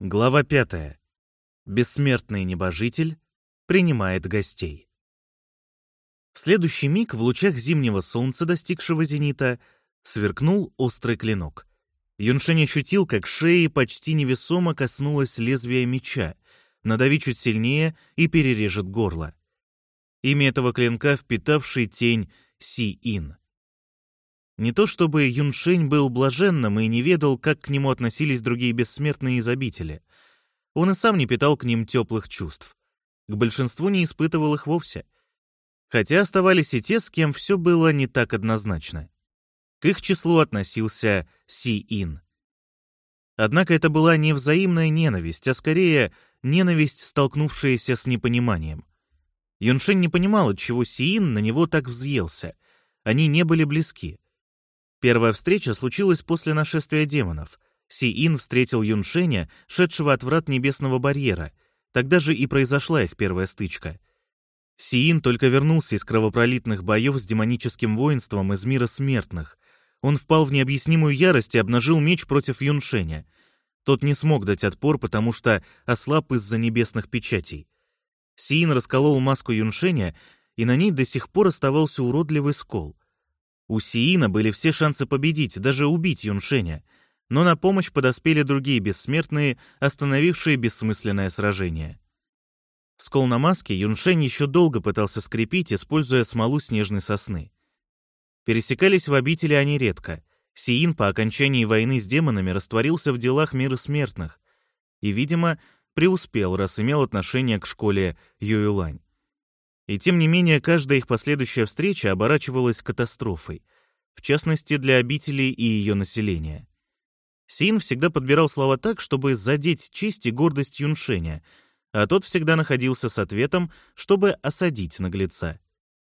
Глава пятая. Бессмертный небожитель принимает гостей. В следующий миг в лучах зимнего солнца, достигшего зенита, сверкнул острый клинок. Юншень ощутил, как шеи почти невесомо коснулось лезвия меча, надави чуть сильнее и перережет горло. Имя этого клинка впитавший тень Си-Ин. Не то чтобы Юншень был блаженным и не ведал, как к нему относились другие бессмертные из обители. Он и сам не питал к ним теплых чувств. К большинству не испытывал их вовсе. Хотя оставались и те, с кем все было не так однозначно. К их числу относился Си-Ин. Однако это была не взаимная ненависть, а скорее ненависть, столкнувшаяся с непониманием. Юншень не понимал, отчего Сиин на него так взъелся. Они не были близки. Первая встреча случилась после нашествия демонов. Си-Ин встретил Юншеня, шедшего от врат Небесного барьера. Тогда же и произошла их первая стычка. Сиин только вернулся из кровопролитных боев с демоническим воинством из мира смертных. Он впал в необъяснимую ярость и обнажил меч против Юншеня. Тот не смог дать отпор, потому что ослаб из-за небесных печатей. Сиин расколол маску Юншеня, и на ней до сих пор оставался уродливый скол. У Сиина были все шансы победить, даже убить Юншеня, но на помощь подоспели другие бессмертные, остановившие бессмысленное сражение. Скол на маске Юншень еще долго пытался скрепить, используя смолу снежной сосны. Пересекались в обители они редко. Сиин по окончании войны с демонами растворился в делах мира смертных и, видимо, преуспел, раз имел отношение к школе Ююлань. И тем не менее, каждая их последующая встреча оборачивалась катастрофой, в частности, для обители и ее населения. Син всегда подбирал слова так, чтобы задеть честь и гордость Юншеня, а тот всегда находился с ответом, чтобы осадить наглеца.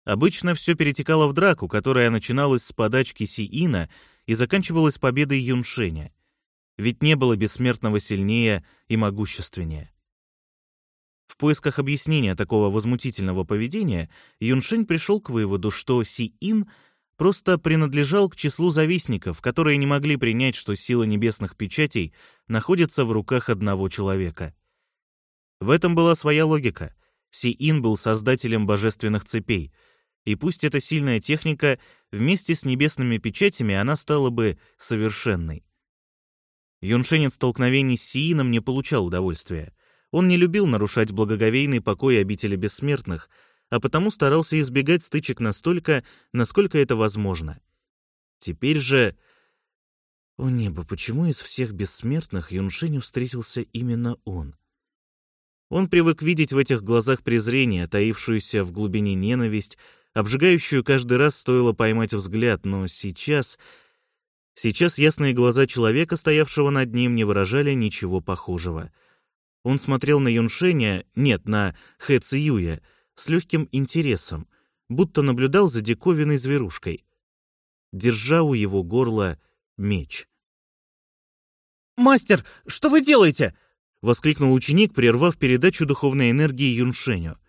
Обычно все перетекало в драку, которая начиналась с подачки Сиина и заканчивалась победой Юншеня. Ведь не было бессмертного сильнее и могущественнее. В поисках объяснения такого возмутительного поведения Юншень пришел к выводу, что Си-Ин просто принадлежал к числу завистников, которые не могли принять, что сила небесных печатей находится в руках одного человека. В этом была своя логика. Си-Ин был создателем божественных цепей, и пусть эта сильная техника, вместе с небесными печатями она стала бы совершенной. Юншень от столкновений с Сиином не получал удовольствия — он не любил нарушать благоговейный покой обители бессмертных, а потому старался избегать стычек настолько, насколько это возможно. Теперь же... О небо, почему из всех бессмертных Юншеню встретился именно он? Он привык видеть в этих глазах презрение, таившуюся в глубине ненависть, обжигающую каждый раз стоило поймать взгляд, но сейчас... Сейчас ясные глаза человека, стоявшего над ним, не выражали ничего похожего — он смотрел на Юншеня, нет, на Хэ Циюя, с легким интересом, будто наблюдал за диковинной зверушкой, держа у его горла меч. «Мастер, что вы делаете?» — воскликнул ученик, прервав передачу духовной энергии Юншеню.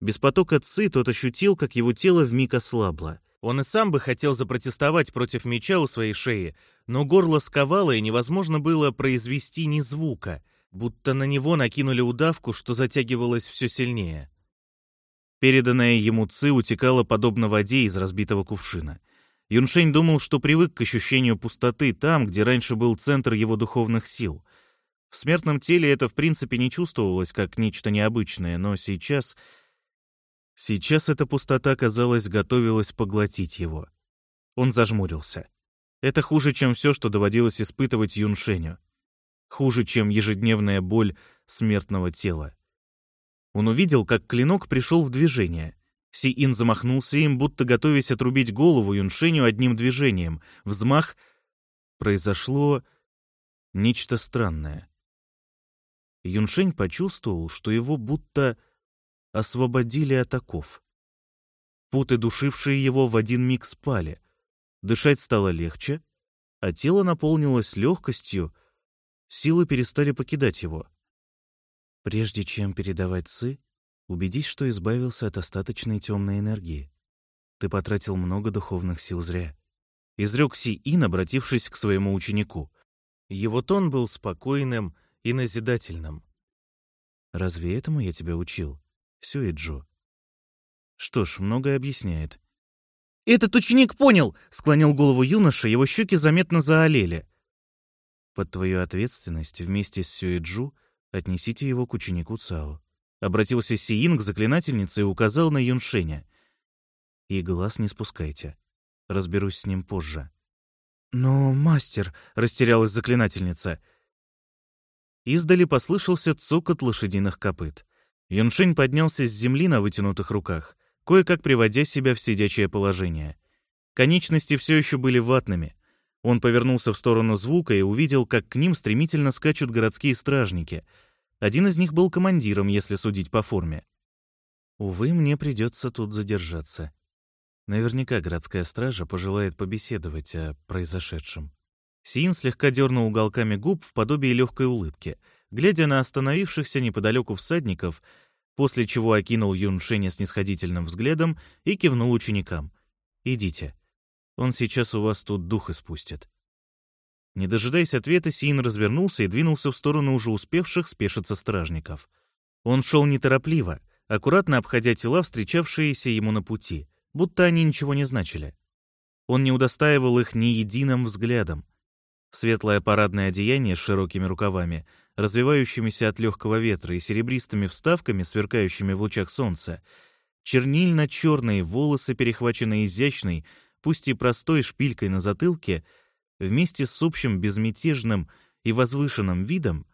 Без потока ци тот ощутил, как его тело вмиг ослабло. Он и сам бы хотел запротестовать против меча у своей шеи, но горло сковало, и невозможно было произвести ни звука — будто на него накинули удавку, что затягивалось все сильнее. Переданная ему ци утекала подобно воде из разбитого кувшина. Юншень думал, что привык к ощущению пустоты там, где раньше был центр его духовных сил. В смертном теле это в принципе не чувствовалось как нечто необычное, но сейчас... Сейчас эта пустота, казалось, готовилась поглотить его. Он зажмурился. Это хуже, чем все, что доводилось испытывать Юншеню хуже, чем ежедневная боль смертного тела. Он увидел, как клинок пришел в движение. Си-Ин замахнулся им, будто готовясь отрубить голову Юншеню одним движением. Взмах. Произошло нечто странное. Юншень почувствовал, что его будто освободили от оков. Путы, душившие его, в один миг спали. Дышать стало легче, а тело наполнилось легкостью, Силы перестали покидать его. Прежде чем передавать цы, убедись, что избавился от остаточной темной энергии. Ты потратил много духовных сил зря. Изрек Си-Ин, обратившись к своему ученику. Его тон был спокойным и назидательным. «Разве этому я тебя учил, Сюэджо?» Что ж, многое объясняет. «Этот ученик понял!» — склонил голову юноша, его щеки заметно заолели. «Под твою ответственность вместе с Сюэджу отнесите его к ученику Цао». Обратился Сиин к заклинательнице и указал на Юншеня. «И глаз не спускайте. Разберусь с ним позже». «Но, мастер», — растерялась заклинательница. Издали послышался цокот лошадиных копыт. Юншень поднялся с земли на вытянутых руках, кое-как приводя себя в сидячее положение. Конечности все еще были ватными. Он повернулся в сторону звука и увидел, как к ним стремительно скачут городские стражники. Один из них был командиром, если судить по форме. Увы, мне придется тут задержаться. Наверняка городская стража пожелает побеседовать о произошедшем. Син слегка дернул уголками губ в подобии легкой улыбки, глядя на остановившихся неподалеку всадников, после чего окинул Юн Шеня снисходительным взглядом и кивнул ученикам. «Идите. Он сейчас у вас тут дух испустит». Не дожидаясь ответа, Син развернулся и двинулся в сторону уже успевших спешиться стражников. Он шел неторопливо, аккуратно обходя тела, встречавшиеся ему на пути — будто они ничего не значили. Он не удостаивал их ни единым взглядом. Светлое парадное одеяние с широкими рукавами, развивающимися от легкого ветра и серебристыми вставками, сверкающими в лучах солнца, чернильно-черные волосы, перехваченные изящной, пусть и простой шпилькой на затылке, вместе с общим безмятежным и возвышенным видом,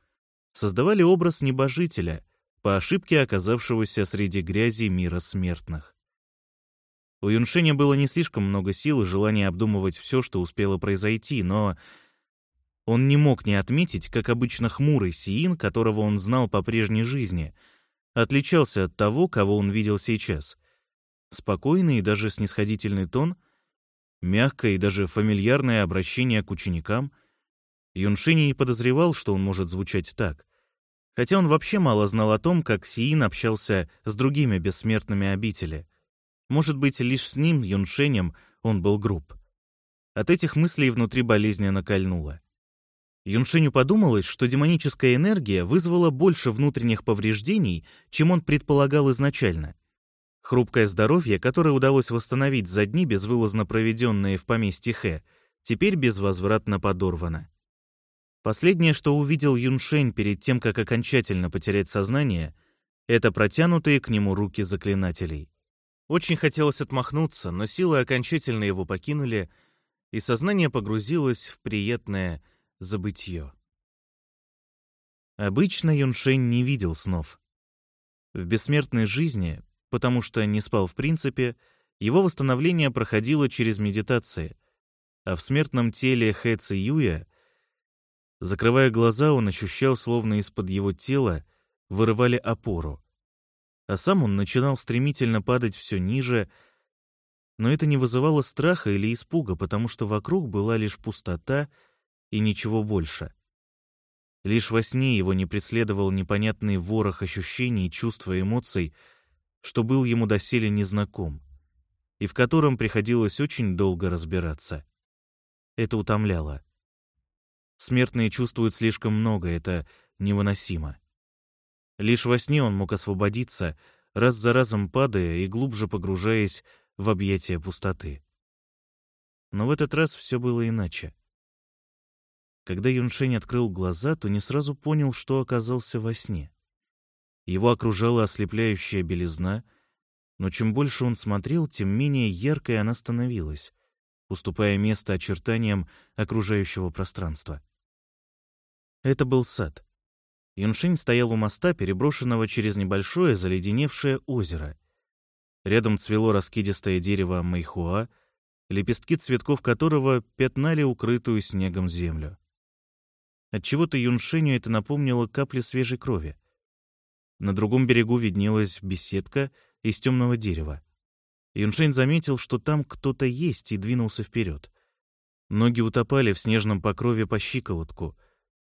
создавали образ небожителя, по ошибке оказавшегося среди грязи мира смертных. У Юншеня было не слишком много сил и желания обдумывать все, что успело произойти, но он не мог не отметить, как обычно хмурый Сиин, которого он знал по прежней жизни, отличался от того, кого он видел сейчас. Спокойный и даже снисходительный тон, мягкое и даже фамильярное обращение к ученикам. Юншини не подозревал, что он может звучать так. Хотя он вообще мало знал о том, как Сиин общался с другими бессмертными обители. Может быть, лишь с ним, Юншенем, он был груб. От этих мыслей внутри болезненно кольнуло. Юншеню подумалось, что демоническая энергия вызвала больше внутренних повреждений, чем он предполагал изначально. Хрупкое здоровье, которое удалось восстановить за дни, безвылазно проведенные в поместье Хэ, теперь безвозвратно подорвано. Последнее, что увидел Юншень перед тем, как окончательно потерять сознание, это протянутые к нему руки заклинателей. Очень хотелось отмахнуться, но силы окончательно его покинули, и сознание погрузилось в приятное забытье. Обычно Юншень не видел снов. В бессмертной жизни, потому что не спал в принципе, его восстановление проходило через медитации, а в смертном теле Хэ Ци Юя, закрывая глаза, он ощущал, словно из-под его тела вырывали опору а сам он начинал стремительно падать все ниже, но это не вызывало страха или испуга, потому что вокруг была лишь пустота и ничего больше. Лишь во сне его не преследовал непонятный ворох ощущений, чувств и эмоций, что был ему доселе незнаком, и в котором приходилось очень долго разбираться. Это утомляло. Смертные чувствуют слишком много, это невыносимо. Лишь во сне он мог освободиться, раз за разом падая и глубже погружаясь в объятия пустоты. Но в этот раз все было иначе. Когда Юншень открыл глаза, то не сразу понял, что оказался во сне. Его окружала ослепляющая белизна, но чем больше он смотрел, тем менее яркой она становилась, уступая место очертаниям окружающего пространства. Это был сад. Юншинь стоял у моста, переброшенного через небольшое заледеневшее озеро. Рядом цвело раскидистое дерево майхуа, лепестки цветков которого пятнали укрытую снегом землю. Отчего-то Юншеню это напомнило капли свежей крови. На другом берегу виднелась беседка из темного дерева. Юншень заметил, что там кто-то есть, и двинулся вперед. Ноги утопали в снежном покрове по щиколотку —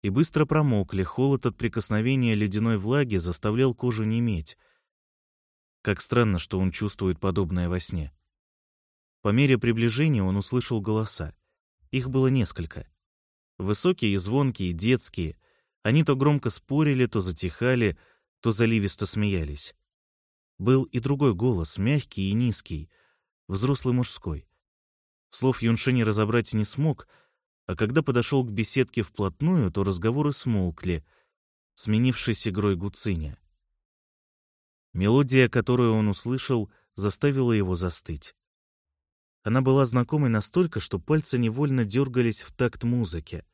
и быстро промокли, холод от прикосновения ледяной влаги заставлял кожу неметь. Как странно, что он чувствует подобное во сне. По мере приближения он услышал голоса. Их было несколько. Высокие звонкие, детские. Они то громко спорили, то затихали, то заливисто смеялись. Был и другой голос, мягкий и низкий, взрослый мужской. Слов Юнши разобрать не смог, а когда подошел к беседке вплотную, то разговоры смолкли, сменившись игрой гуциня. Мелодия, которую он услышал, заставила его застыть. Она была знакомой настолько, что пальцы невольно дергались в такт музыки.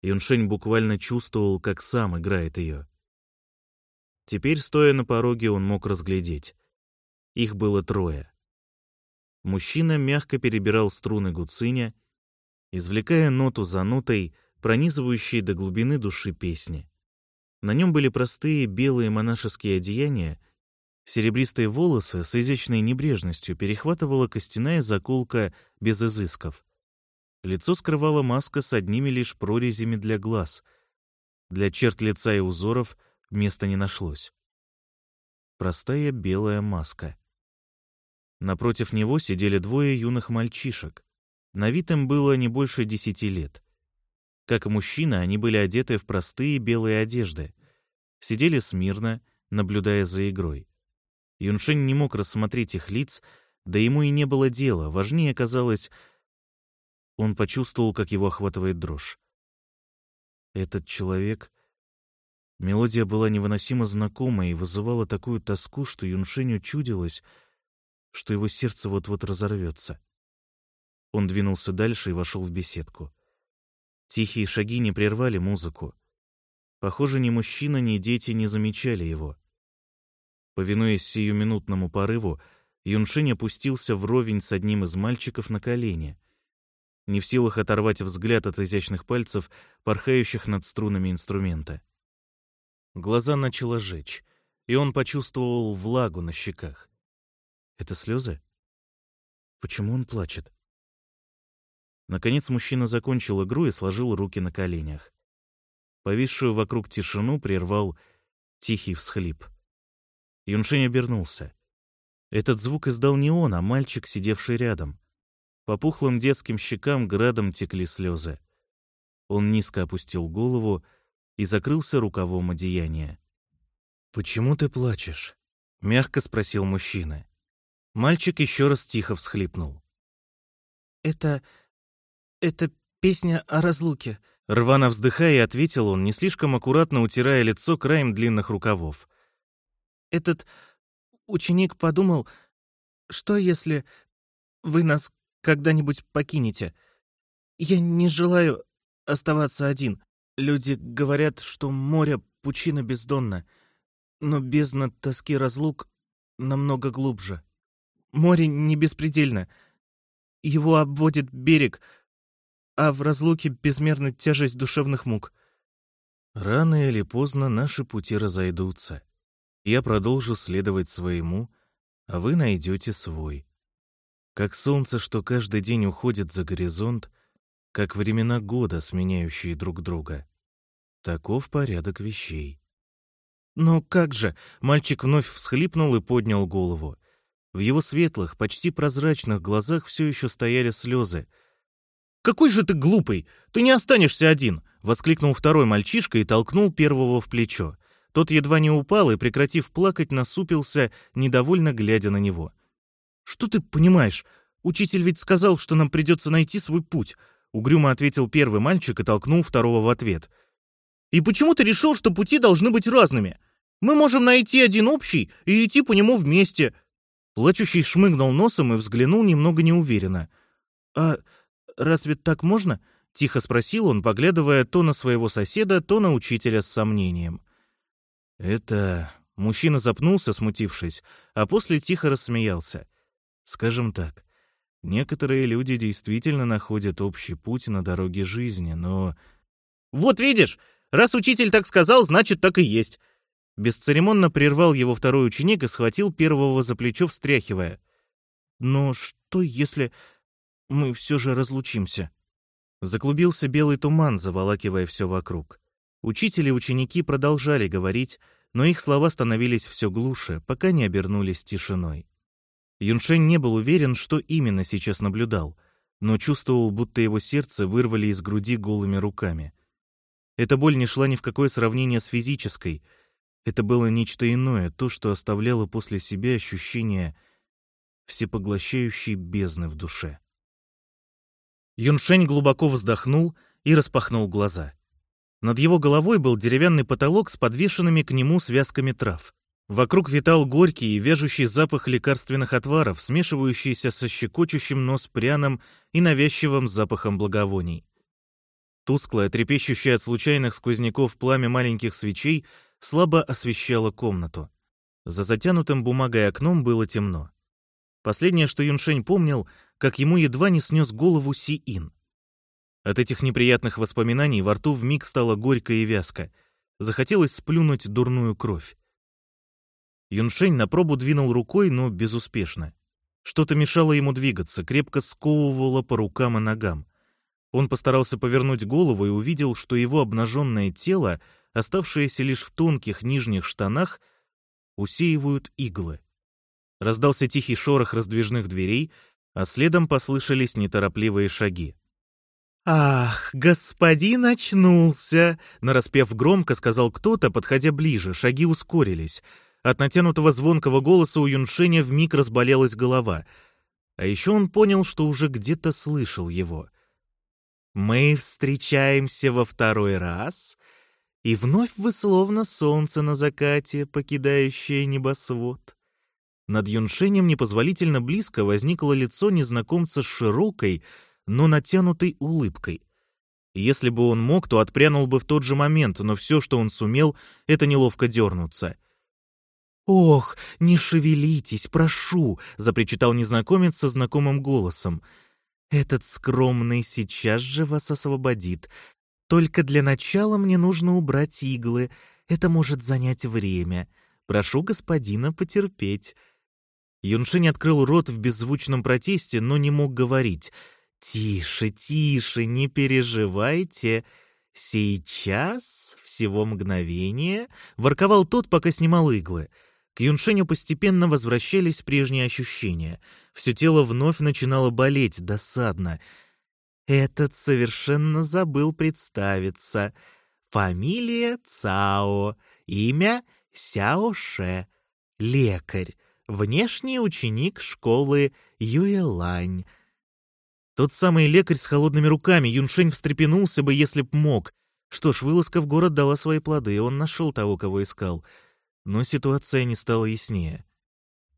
Юншень буквально чувствовал, как сам играет ее. Теперь, стоя на пороге, он мог разглядеть. Их было трое. Мужчина мягко перебирал струны гуциня, извлекая ноту за нотой, пронизывающей до глубины души песни. На нем были простые белые монашеские одеяния, серебристые волосы с изящной небрежностью перехватывала костяная заколка без изысков. Лицо скрывала маска с одними лишь прорезями для глаз. Для черт лица и узоров места не нашлось. Простая белая маска. Напротив него сидели двое юных мальчишек. На вид им было не больше десяти лет. Как и мужчина, они были одеты в простые белые одежды. Сидели смирно, наблюдая за игрой. Юншень не мог рассмотреть их лиц, да ему и не было дела. Важнее казалось... Он почувствовал, как его охватывает дрожь. Этот человек... Мелодия была невыносимо знакома и вызывала такую тоску, что Юншеню чудилось, что его сердце вот-вот разорвется. Он двинулся дальше и вошел в беседку. Тихие шаги не прервали музыку. Похоже, ни мужчина, ни дети не замечали его. Повинуясь сиюминутному порыву, Юншинь опустился вровень с одним из мальчиков на колени. Не в силах оторвать взгляд от изящных пальцев, порхающих над струнами инструмента. Глаза начало жечь, и он почувствовал влагу на щеках. Это слезы? Почему он плачет? Наконец мужчина закончил игру и сложил руки на коленях. Повисшую вокруг тишину прервал тихий всхлип. Юншень обернулся. Этот звук издал не он, а мальчик, сидевший рядом. По пухлым детским щекам градом текли слезы. Он низко опустил голову и закрылся рукавом одеяния. «Почему ты плачешь?» — мягко спросил мужчина. Мальчик еще раз тихо всхлипнул. «Это... это песня о разлуке», — рвано вздыхая, ответил он, не слишком аккуратно утирая лицо краем длинных рукавов. «Этот ученик подумал, что если вы нас когда-нибудь покинете? Я не желаю оставаться один. Люди говорят, что море — пучина бездонна, но бездна тоски разлук намного глубже. Море не беспредельно. Его обводит берег, а в разлуке безмерна тяжесть душевных мук. Рано или поздно наши пути разойдутся. Я продолжу следовать своему, а вы найдете свой. Как солнце, что каждый день уходит за горизонт, как времена года, сменяющие друг друга. Таков порядок вещей. «Но как же?» — мальчик вновь всхлипнул и поднял голову. В его светлых, почти прозрачных глазах все еще стояли слезы. «Какой же ты глупый! Ты не останешься один!» — воскликнул второй мальчишка и толкнул первого в плечо. Тот едва не упал и, прекратив плакать, насупился, недовольно глядя на него. «Что ты понимаешь? Учитель ведь сказал, что нам придется найти свой путь», — угрюмо ответил первый мальчик и толкнул второго в ответ. «И почему ты решил, что пути должны быть разными? Мы можем найти один общий и идти по нему вместе», Плачущий шмыгнул носом и взглянул немного неуверенно. «А разве так можно?» — тихо спросил он, поглядывая то на своего соседа, то на учителя с сомнением. «Это...» — мужчина запнулся, смутившись, а после тихо рассмеялся. «Скажем так, некоторые люди действительно находят общий путь на дороге жизни, но...» «Вот видишь! Раз учитель так сказал, значит, так и есть!» Бесцеремонно прервал его второй ученик и схватил первого за плечо, встряхивая. «Но что, если мы все же разлучимся?» Заклубился белый туман, заволакивая все вокруг. Учители и ученики продолжали говорить, но их слова становились все глуше, пока не обернулись тишиной. Юншень не был уверен, что именно сейчас наблюдал, но чувствовал, будто его сердце вырвали из груди голыми руками. Эта боль не шла ни в какое сравнение с физической. Это было нечто иное, то, что оставляло после себя ощущение всепоглощающей бездны в душе. Юншень глубоко вздохнул и распахнул глаза. Над его головой был деревянный потолок с подвешенными к нему связками трав. Вокруг витал горький и вяжущий запах лекарственных отваров, смешивающийся со щекочущим нос пряным и навязчивым запахом благовоний. Тусклое, трепещущее от случайных сквозняков пламя маленьких свечей слабо освещало комнату. За затянутым бумагой окном было темно. Последнее, что Юншень помнил, как ему едва не снес голову Си-Ин. От этих неприятных воспоминаний во рту вмиг стало горько и вязко. Захотелось сплюнуть дурную кровь. Юншень на пробу двинул рукой, но безуспешно. Что-то мешало ему двигаться, крепко сковывало по рукам и ногам. Он постарался повернуть голову и увидел, что его обнаженное тело, оставшееся лишь в тонких нижних штанах, усеивают иглы. Раздался тихий шорох раздвижных дверей, а следом послышались неторопливые шаги. «Ах, господин очнулся!» — нараспев громко сказал кто-то, подходя ближе, шаги ускорились. От натянутого звонкого голоса у Юншеня вмиг разболелась голова. А еще он понял, что уже где-то слышал его. «Мы встречаемся во второй раз, и вновь вы словно солнце на закате, покидающее небосвод. Над Юншенем непозволительно близко возникло лицо незнакомца с широкой, но натянутой улыбкой. Если бы он мог, то отпрянул бы в тот же момент, но все, что он сумел, это неловко дернуться. «Ох, не шевелитесь, прошу!» — запричитал незнакомец со знакомым голосом. «Этот скромный сейчас же вас освободит. Только для начала мне нужно убрать иглы. Это может занять время. Прошу господина потерпеть». Юншинь открыл рот в беззвучном протесте, но не мог говорить. «Тише, тише, не переживайте. Сейчас, всего мгновение...» — ворковал тот, пока снимал иглы. К Юншеню постепенно возвращались прежние ощущения. Все тело вновь начинало болеть, досадно. Этот совершенно забыл представиться. Фамилия Цао, имя Сяоше, лекарь внешний ученик школы Юэлань. Тот самый лекарь с холодными руками, Юншень встрепенулся бы, если б мог. Что ж, вылазка в город дала свои плоды, он нашел того, кого искал. Но ситуация не стала яснее.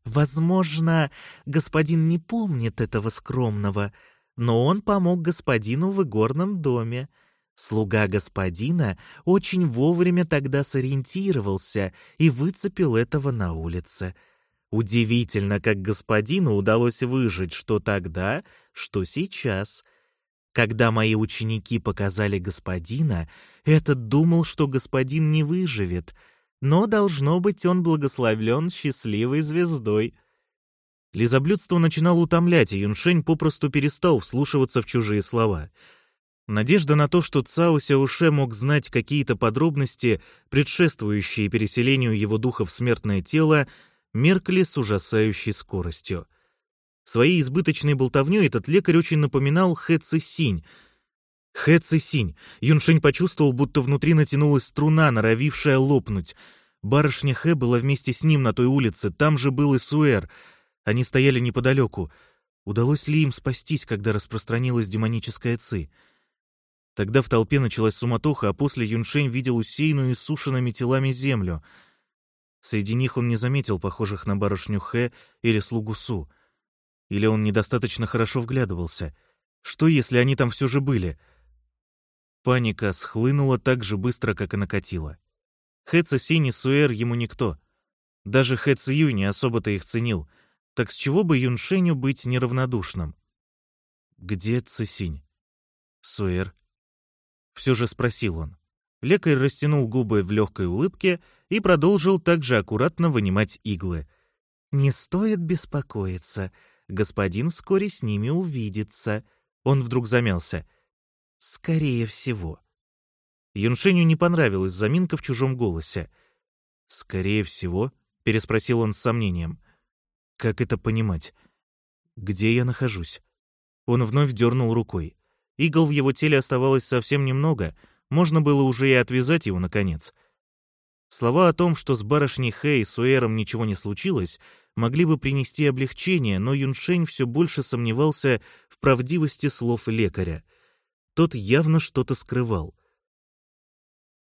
Возможно, господин не помнит этого скромного, но он помог господину в игорном доме. Слуга господина очень вовремя тогда сориентировался и выцепил этого на улице — Удивительно, как господину удалось выжить что тогда, что сейчас. Когда мои ученики показали господина, этот думал, что господин не выживет, но, должно быть, он благословлен счастливой звездой. Лизоблюдство начинало утомлять, и Юншень попросту перестал вслушиваться в чужие слова. Надежда на то, что Цао Сяуше мог знать какие-то подробности, предшествующие переселению его духа в смертное тело, меркли с ужасающей скоростью. Своей избыточной болтовней этот лекарь очень напоминал Хэ Ци Хэ Ци Юншень почувствовал, будто внутри натянулась струна, норовившая лопнуть. Барышня Хэ была вместе с ним на той улице, там же был и Суэр. Они стояли неподалеку. Удалось ли им спастись, когда распространилась демоническая ци? Тогда в толпе началась суматоха, а после Юншень видел усеянную иссушенными телами землю — Среди них он не заметил похожих на барышню Хэ или слугу Су. Или он недостаточно хорошо вглядывался. Что, если они там все же были? Паника схлынула так же быстро, как и накатила. Хэ Цесинь и Суэр ему никто. Даже Хэ Цию не особо-то их ценил. Так с чего бы Юншеню быть неравнодушным? «Где Цесинь?» «Суэр?» Все же спросил он. Лекарь растянул губы в легкой улыбке и продолжил также аккуратно вынимать иглы. «Не стоит беспокоиться. Господин вскоре с ними увидится». Он вдруг замялся. «Скорее всего». Юншеню не понравилась заминка в чужом голосе. «Скорее всего?» — переспросил он с сомнением. «Как это понимать? Где я нахожусь?» Он вновь дернул рукой. Игл в его теле оставалось совсем немного — можно было уже и отвязать его наконец. Слова о том, что с барышней Хэ и Суэром ничего не случилось, могли бы принести облегчение, но Юншень все больше сомневался в правдивости слов лекаря. Тот явно что-то скрывал.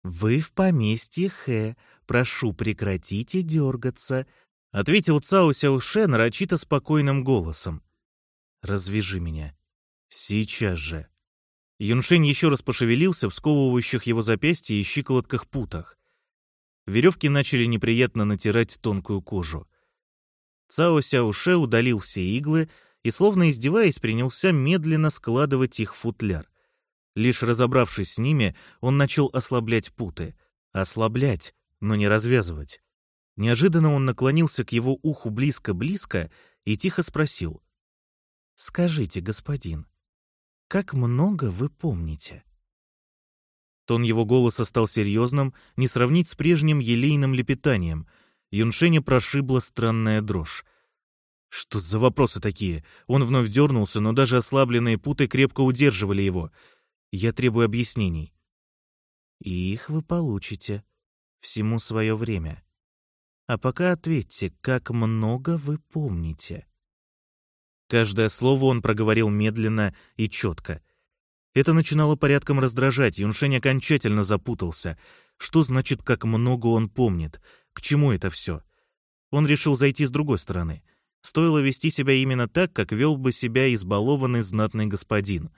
«Вы в поместье Хэ. Прошу, прекратите дергаться», — ответил Цао Сяуше нарочито спокойным голосом. «Развяжи меня. Сейчас же». Юншень еще раз пошевелился в сковывающих его запястья и щиколотках путах. Веревки начали неприятно натирать тонкую кожу. Цао Сяуше удалил все иглы и, словно издеваясь, принялся медленно складывать их в футляр. Лишь разобравшись с ними, он начал ослаблять путы. Ослаблять, но не развязывать. Неожиданно он наклонился к его уху близко-близко и тихо спросил. «Скажите, господин, как много вы помните?» Тон его голоса стал серьезным, не сравнить с прежним елейным лепетанием. Юншеня прошибла странная дрожь. Что за вопросы такие? Он вновь дернулся, но даже ослабленные путы крепко удерживали его. Я требую объяснений. И их вы получите. Всему свое время. А пока ответьте, как много вы помните. Каждое слово он проговорил медленно и четко. Это начинало порядком раздражать, Юншень окончательно запутался. Что значит, как много он помнит? К чему это все? Он решил зайти с другой стороны. Стоило вести себя именно так, как вел бы себя избалованный знатный господин.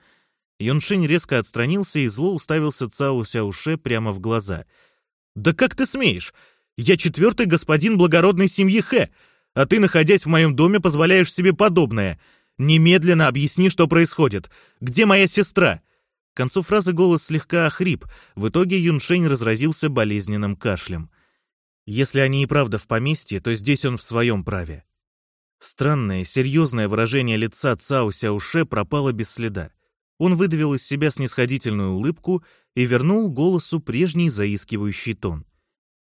Юншень резко отстранился и зло уставился Цао Сяуше прямо в глаза. «Да как ты смеешь? Я четвертый господин благородной семьи Хэ!» А ты, находясь в моем доме, позволяешь себе подобное. Немедленно объясни, что происходит. Где моя сестра?» К концу фразы голос слегка охрип. В итоге Юншень разразился болезненным кашлем. Если они и правда в поместье, то здесь он в своем праве. Странное, серьезное выражение лица Цао Сяуше пропало без следа. Он выдавил из себя снисходительную улыбку и вернул голосу прежний заискивающий тон.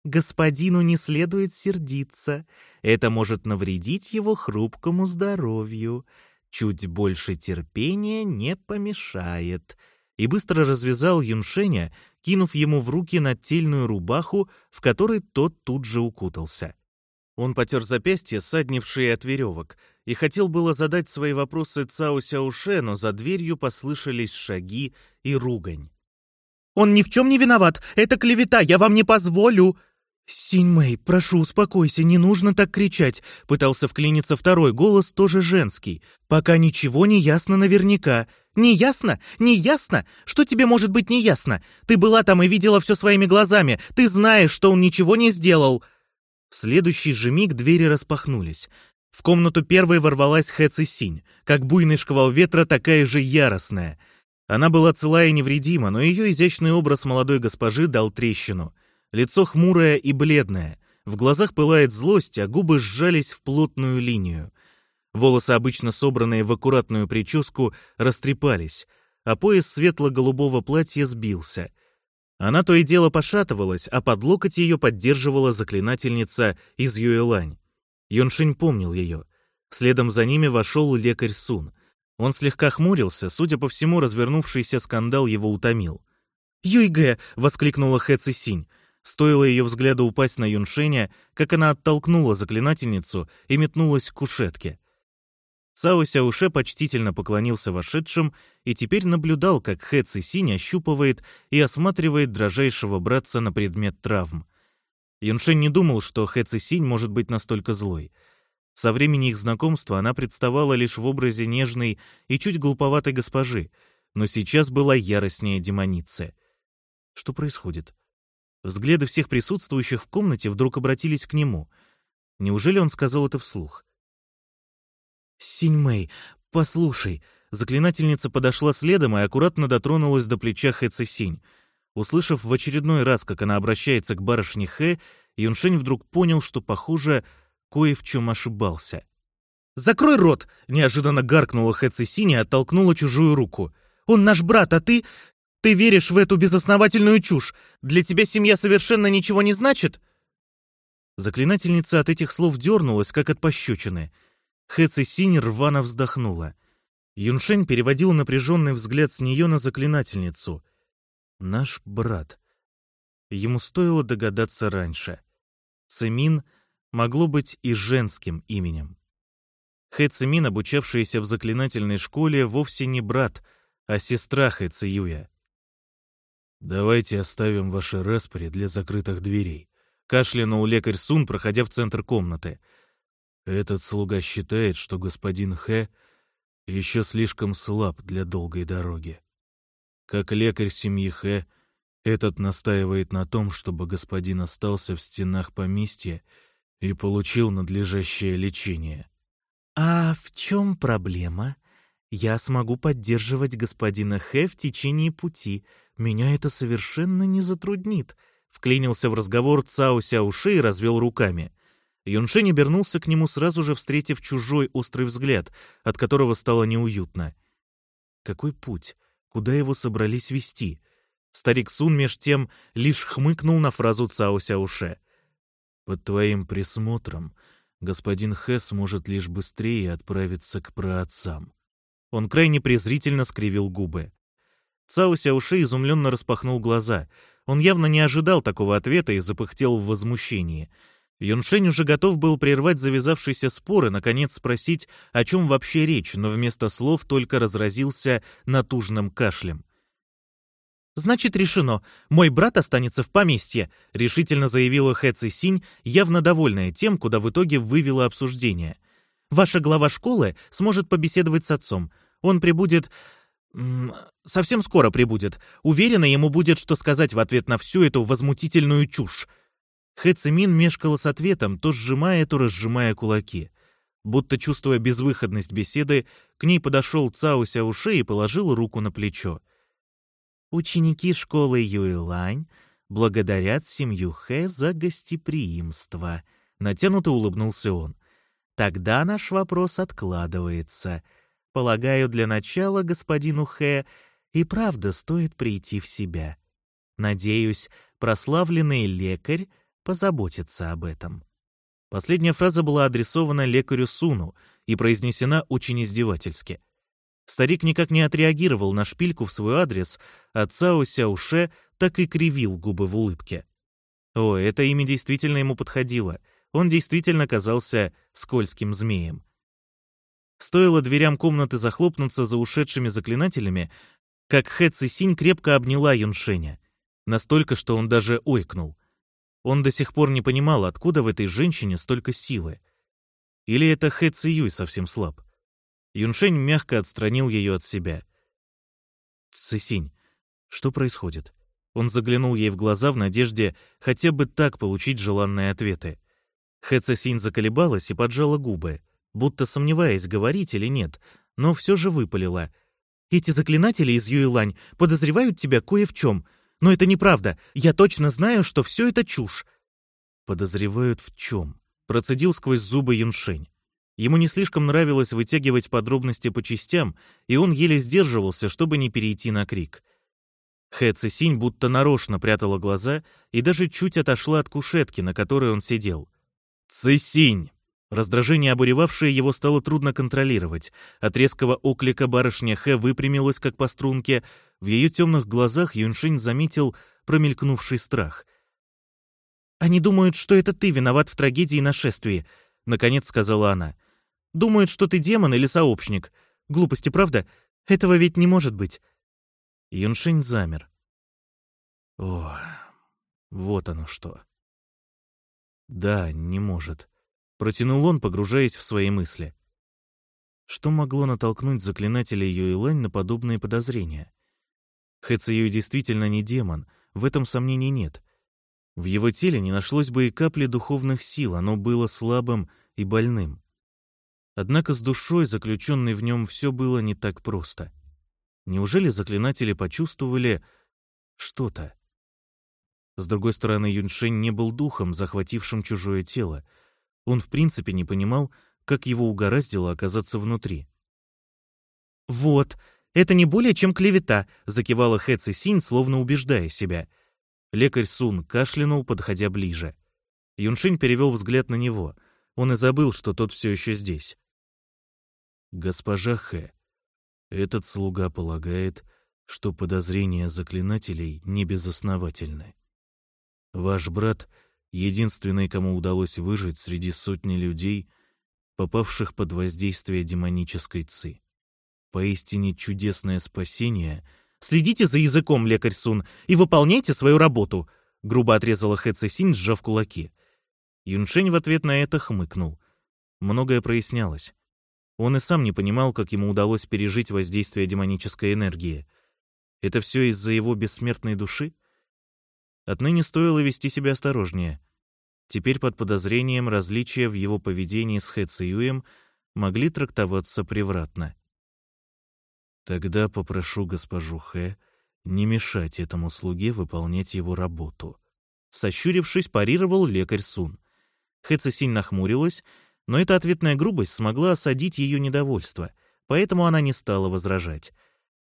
Господину не следует сердиться. Это может навредить его хрупкому здоровью. Чуть больше терпения не помешает. И быстро развязал Юншеня, кинув ему в руки нательную рубаху, в которой тот тут же укутался. Он потер запястье, саднившие от веревок, и хотел было задать свои вопросы Цао Сяуше, но за дверью послышались шаги и ругань. «Он ни в чем не виноват! Это клевета! Я вам не позволю!» «Синьмэй, прошу, успокойся, не нужно так кричать», — пытался вклиниться второй голос, тоже женский. «Пока ничего не ясно наверняка». «Не ясно? Не ясно? Что тебе может быть не ясно? Ты была там и видела все своими глазами. Ты знаешь, что он ничего не сделал». В следующий же миг двери распахнулись. В комнату первой ворвалась Хэ Синь, как буйный шквал ветра, такая же яростная. Она была цела и невредима, но ее изящный образ молодой госпожи дал трещину — Лицо хмурое и бледное, в глазах пылает злость, а губы сжались в плотную линию. Волосы, обычно собранные в аккуратную прическу, растрепались, а пояс светло-голубого платья сбился. Она то и дело пошатывалась, а под локоть ее поддерживала заклинательница из Юэлань. Юншинь помнил ее. Следом за ними вошел лекарь Сун. Он слегка хмурился, судя по всему, развернувшийся скандал его утомил. «Юйгэ!» — воскликнула Хэ Цисинь. Стоило ее взгляду упасть на Юншеня, как она оттолкнула заклинательницу и метнулась к кушетке. Цао Сяуше почтительно поклонился вошедшим и теперь наблюдал, как Хэ Цисинь ощупывает и осматривает дрожайшего братца на предмет травм. Юншень не думал, что Хэ Цисинь может быть настолько злой. Со времени их знакомства она представала лишь в образе нежной и чуть глуповатой госпожи, но сейчас была яростнее демоницы. Что происходит? Взгляды всех присутствующих в комнате вдруг обратились к нему. Неужели он сказал это вслух? «Синьмэй, послушай!» Заклинательница подошла следом и аккуратно дотронулась до плеча Хэ Цисинь. Услышав в очередной раз, как она обращается к барышне Хэ, Юншень вдруг понял, что, похоже, кое в чем ошибался. «Закрой рот!» — неожиданно гаркнула Хэ Цисинь и оттолкнула чужую руку. «Он наш брат, а ты... Ты веришь в эту безосновательную чушь? Для тебя семья совершенно ничего не значит?» Заклинательница от этих слов дернулась, как от пощечины. Хэци Синь рвано вздохнула. Юншень переводил напряженный взгляд с нее на заклинательницу. Наш брат. Ему стоило догадаться раньше. Цемин могло быть и женским именем. Хэ Цимин, обучавшаяся в заклинательной школе, вовсе не брат, а сестра Хэ Циюя. «Давайте оставим ваши распори для закрытых дверей», — кашлянул лекарь Сун, проходя в центр комнаты. «Этот слуга считает, что господин Хэ еще слишком слаб для долгой дороги. Как лекарь семьи Хэ, этот настаивает на том, чтобы господин остался в стенах поместья и получил надлежащее лечение. «А в чем проблема? Я смогу поддерживать господина Хэ в течение пути. Меня это совершенно не затруднит», — вклинился в разговор Цао Сяуши и развел руками. Юншень обернулся к нему, сразу же встретив чужой острый взгляд, от которого стало неуютно. Какой путь? Куда его собрались вести? Старик Сун меж тем лишь хмыкнул на фразу Цао Сяуше. «Под твоим присмотром господин Хэс может лишь быстрее отправиться к праотцам. Он крайне презрительно скривил губы. Цао Сяуши изумленно распахнул глаза. Он явно не ожидал такого ответа и запыхтел в возмущении. Юншень уже готов был прервать завязавшийся спор и, наконец, спросить, о чем вообще речь, но вместо слов только разразился натужным кашлем. «Значит, решено. Мой брат останется в поместье», — решительно заявила Хэ Синь, явно довольная тем, куда в итоге вывела обсуждение. «Ваша глава школы сможет побеседовать с отцом. Он прибудет... совсем скоро прибудет. Уверена, ему будет что сказать в ответ на всю эту возмутительную чушь». Хэ Цимин мешкала с ответом, то сжимая, то разжимая кулаки. Будто чувствуя безвыходность беседы, к ней подошел Цао Сяуши и положил руку на плечо. Ученики школы Юэлань благодарят семью Хэ за гостеприимство. Натянуто улыбнулся он. Тогда наш вопрос откладывается. Полагаю, для начала господину Хэ и правда стоит прийти в себя. Надеюсь, прославленный лекарь позаботится об этом. Последняя фраза была адресована лекарю Суну и произнесена очень издевательски — Старик никак не отреагировал на шпильку в свой адрес, а Цао Сяуше так и кривил губы в улыбке. О, это имя действительно ему подходило. Он действительно казался скользким змеем. Стоило дверям комнаты захлопнуться за ушедшими заклинателями, как Хэ Цисинь крепко обняла Юншеня. Настолько, что он даже ойкнул. Он до сих пор не понимал, откуда в этой женщине столько силы. Или это Хэ Циюй совсем слаб. Юншень мягко отстранил ее от себя. «Цисинь, что происходит?» Он заглянул ей в глаза в надежде хотя бы так получить желанные ответы. Хэ Цисинь заколебалась и поджала губы, будто сомневаясь, говорить или нет, но все же выпалила. «Эти заклинатели из Юйлань подозревают тебя кое в чем. Но это неправда. Я точно знаю, что все это чушь». «Подозревают в чем?» Процедил сквозь зубы Юншень. Ему не слишком нравилось вытягивать подробности по частям, и он еле сдерживался, чтобы не перейти на крик. Хэ Цисинь будто нарочно прятала глаза и даже чуть отошла от кушетки, на которой он сидел. «Цисинь!» Раздражение, обуревавшее его, стало трудно контролировать. От резкого оклика барышня Хэ выпрямилась, как по струнке. В ее темных глазах Юншинь заметил промелькнувший страх. «Они думают, что это ты виноват в трагедии и нашествии», — наконец сказала она. Думают, что ты демон или сообщник. Глупости, правда? Этого ведь не может быть. Юншень замер. О, вот оно что. Да, не может. Протянул он, погружаясь в свои мысли. Что могло натолкнуть заклинателя Юэлань на подобные подозрения? Хэцию действительно не демон, в этом сомнений нет. В его теле не нашлось бы и капли духовных сил, оно было слабым и больным. Однако с душой, заключенной в нем, все было не так просто. Неужели заклинатели почувствовали что-то? С другой стороны, Юньшень не был духом, захватившим чужое тело. Он в принципе не понимал, как его угораздило оказаться внутри. «Вот, это не более чем клевета», — закивала Хэ Синь, словно убеждая себя. Лекарь Сун кашлянул, подходя ближе. Юншень перевел взгляд на него. Он и забыл, что тот все еще здесь. «Госпожа Хэ, этот слуга полагает, что подозрения заклинателей не безосновательны. Ваш брат — единственный, кому удалось выжить среди сотни людей, попавших под воздействие демонической ци. Поистине чудесное спасение. «Следите за языком, лекарь Сун, и выполняйте свою работу», — грубо отрезала Хэ Цисинь, сжав кулаки. Юншень в ответ на это хмыкнул. Многое прояснялось. Он и сам не понимал, как ему удалось пережить воздействие демонической энергии. Это все из-за его бессмертной души? Отныне стоило вести себя осторожнее. Теперь под подозрением различия в его поведении с Хэ Циюем могли трактоваться превратно. Тогда попрошу госпожу Хэ не мешать этому слуге выполнять его работу. Сощурившись, парировал лекарь Сун. Хэ Цисинь нахмурилась, но эта ответная грубость смогла осадить ее недовольство, поэтому она не стала возражать.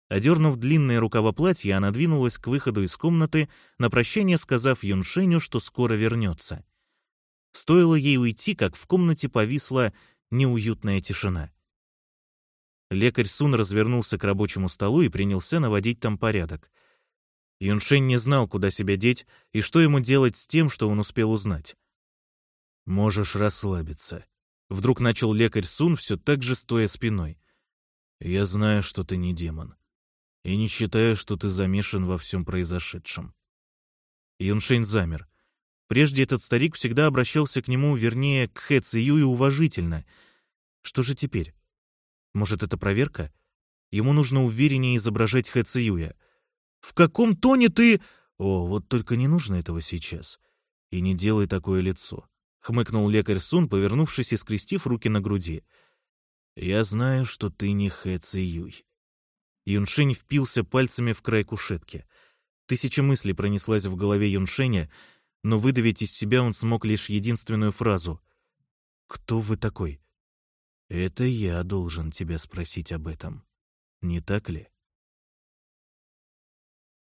Одернув длинные рукава платья, она двинулась к выходу из комнаты, на прощание сказав Юншеню, что скоро вернется. Стоило ей уйти, как в комнате повисла неуютная тишина. Лекарь Сун развернулся к рабочему столу и принялся наводить там порядок. Юншень не знал, куда себя деть и что ему делать с тем, что он успел узнать. «Можешь расслабиться», — вдруг начал лекарь Сун, все так же стоя спиной. «Я знаю, что ты не демон, и не считаю, что ты замешан во всем произошедшем». Юншень замер. Прежде этот старик всегда обращался к нему, вернее, к Хэ Цию уважительно. Что же теперь? Может, это проверка? Ему нужно увереннее изображать Хэ Циюя. «В каком тоне ты...» «О, вот только не нужно этого сейчас. И не делай такое лицо хмыкнул лекарь Сун, повернувшись и скрестив руки на груди. Я знаю, что ты не Хэ Ци Юй. Юншень впился пальцами в край кушетки. Тысяча мыслей пронеслась в голове Юншеня, но выдавить из себя он смог лишь единственную фразу. «Кто вы такой?» «Это я должен тебя спросить об этом. Не так ли?»